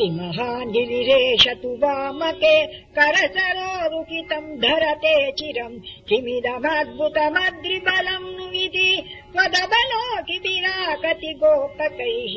निरेषतु वामके करसरोरुकितम् धरते चिरम् किमिदमद्भुतमद्रिबलम् इति त्वदबलो कि कति गोपकैः।